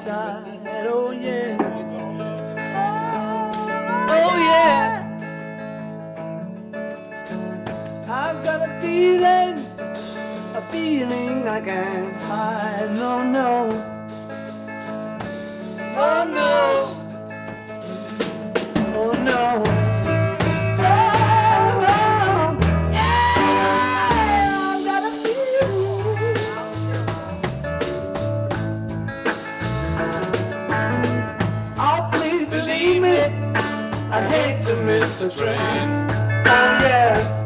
said, oh yeah. Oh yeah. I've got a feeling, a feeling I can't hide. No, no. I hate to miss the train. Oh yeah.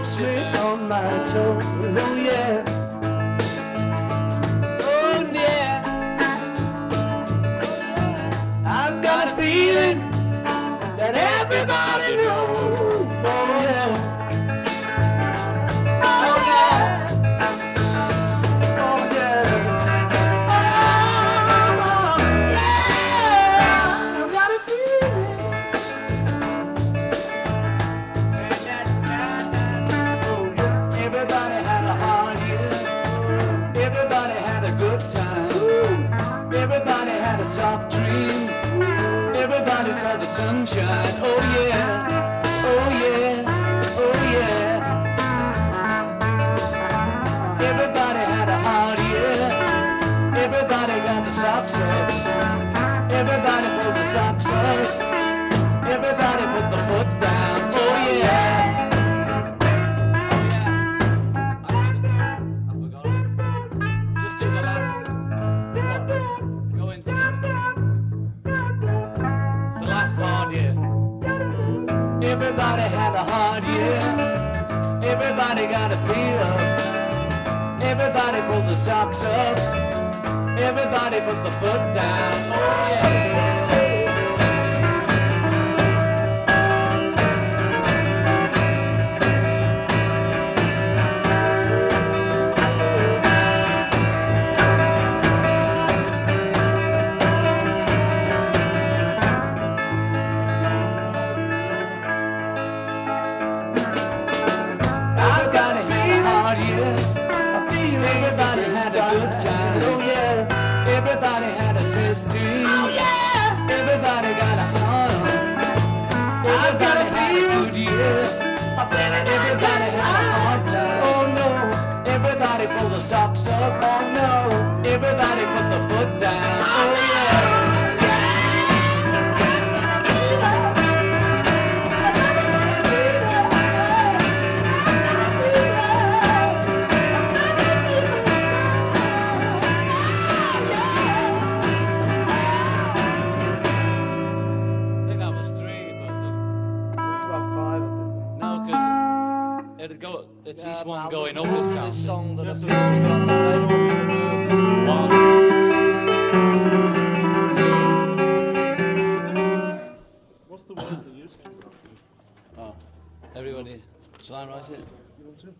Keeps me on my toes. Oh yeah. Soft dream. Everybody saw the sunshine. Oh yeah. Oh yeah. Oh yeah. Everybody had a hard year. Everybody got the socks up. Everybody pulled the socks up. Everybody put the foot down. Everybody had a hard year. Everybody got a feel. Everybody pulled the socks up. Everybody put the foot down. Oh yeah. Up. Oh no. Everybody put the foot down. Go. It's each one going up as to this song that appears to be on the plate. One, What's the word they use? Oh, everybody. Shall I write it? You want to?